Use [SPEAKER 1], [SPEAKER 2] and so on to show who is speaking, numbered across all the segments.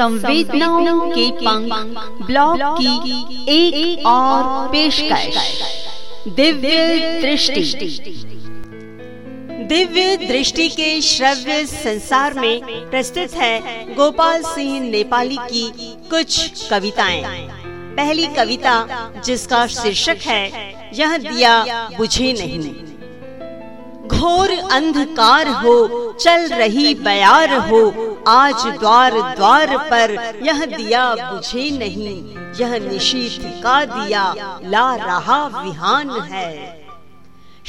[SPEAKER 1] संवेदनाओं के पंख ब्लॉग की एक, एक और पेशकश। दिव्य दृष्टि।
[SPEAKER 2] दिव्य दृष्टि के श्रव्य संसार में प्रस्तुत है गोपाल सिंह नेपाली की कुछ कविताएँ। पहली कविता जिसका शीर्षक है यह दिया बुझे नहीं। घोर अंधकार हो चल रही बयार हो आज द्वार द्वार पर यह दिया बुझे नहीं, यह निशीथ का दिया, ला रहा विहान है।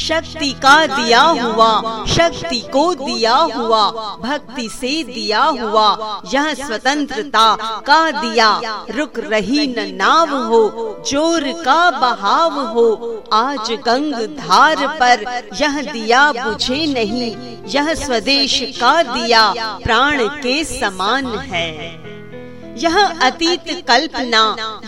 [SPEAKER 2] शक्ति का दिया हुआ, शक्ति को दिया हुआ, भक्ति से दिया हुआ, यह स्वतंत्रता का दिया। रुक रही न नाव हो, ज़ोर का बहाव हो, आज गंग धार पर यह दिया बुझे नहीं, यह स्वदेश का दिया, प्राण के समान है। यह अतीत कल्पना,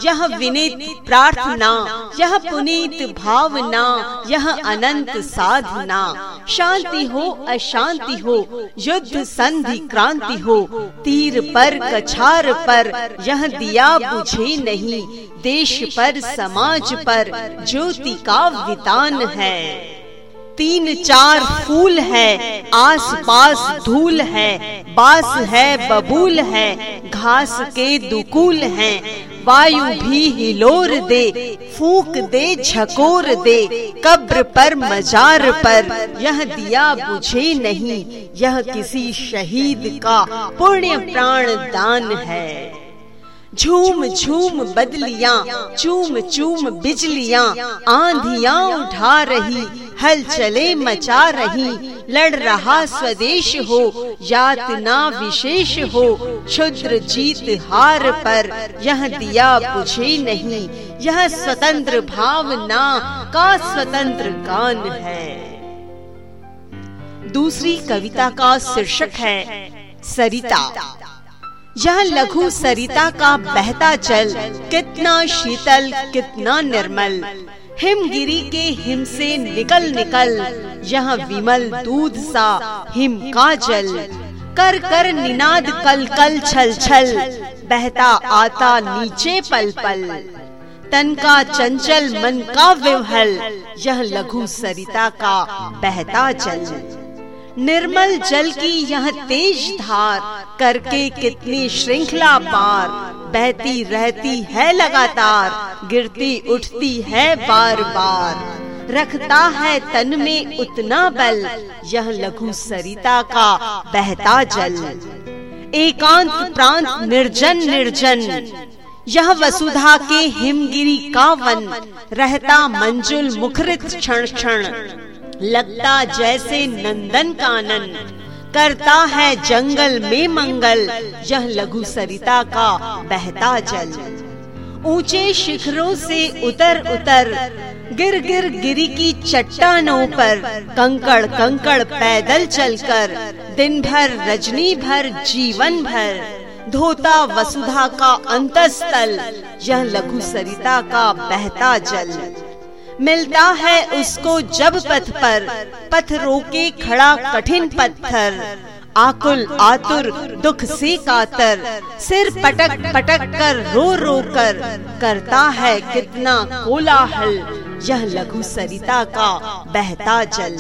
[SPEAKER 2] यह विनीत प्रार्थना, यह पुनीत भावना, यह अनंत साधना। शांति हो, अशांति हो, युद्ध संधि क्रांति हो, तीर पर, कछार पर, यह दिया बुझे नहीं, देश पर, समाज पर, ज्योति का वितान है। तीन चार फूल है आस पास धूल है, बास है, बबूल है, घास के दुकूल है। वायु भी हिलोर दे, फूक दे, झकोर दे, कब्र पर मजार पर। यह दिया बुझे नहीं, यह किसी शहीद का पुण्य प्राण दान है। झूम झूम बदलिया, चूम चूम बिजलिया, आंधिया उठा रही हल चले मचा रही। लड़ रहा स्वदेश हो यातना विशेष हो। क्षुद्र जीत हार पर यह दिया बुझे नहीं। यह स्वतंत्र भावना का स्वतंत्र गान है। दूसरी कविता का शीर्षक है सरिता। यह लघु सरिता का बहता जल कितना शीतल कितना निर्मल। हिमगिरी के हिम से निकल निकल, यह विमल दूध सा हिम का जल कर कर निनाद कल कल छल छल, बहता आता नीचे पल पल। तन का चंचल मन का विवहल, यह लघु सरिता का बहता जल। निर्मल जल की यह तेज धार करके कितनी श्रृंखला पार, बहती रहती है लगातार। गिरती उठती है बार बार रखता है तन में उतना बल, यह लघु सरिता का बहता जल। एकांत प्रांत निर्जन निर्जन, यह वसुधा के हिमगिरी का वन रहता मंजुल मुखरित क्षण क्षण। लगता जैसे नंदन कानन, करता है जंगल में मंगल, यह लघु सरिता का बहता जल। ऊँचे शिखरों से उतर उतर, गिर गिर गिरी की चट्टानों पर कंकड़ कंकड़ पैदल चलकर दिन भर रजनी भर जीवन भर धोता वसुधा का अंतस्थल, यह लघु सरिता का बहता जल। मिलता है उसको जब पथ पर, पथ रोके खड़ा कठिन पत्थर। आकुल, आतुर, दुख से कातर सिर पटक पटक कर, रो रो कर। करता है कितना कोलाहल, यह लघु सरिता का बहता जल।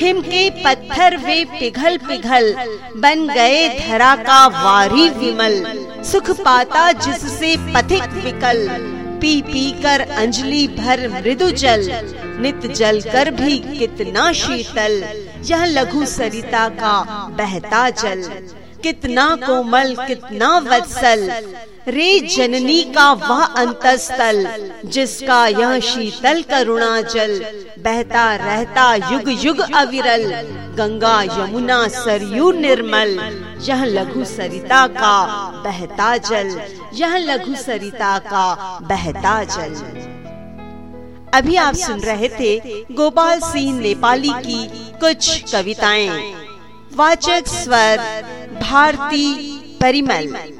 [SPEAKER 2] हिम के पत्थर वे पिघल पिघल, बन गए धरा का वारी विमल। सुख पाता जिससे पथिक विकल, पी पी कर अंजलि भर मृदु जल। नित जल कर भी कितना शीतल। यह लघु सरिता का बहता जल। कितना कोमल, कितना वत्सल। रे जननी का वह अंतस्थल, जिसका यह शीतल करुणा जल। बहता, रहता युग युग अविरल। गंगा, यमुना, सरयू निर्मल। यह लघु सरिता का बहता जल। यह लघु सरिता का बहता जल। अभी आप सुन रहे थे गोपाल सिंह नेपाली की कुछ कविताएँ। वाचक स्वर भारती परिमल।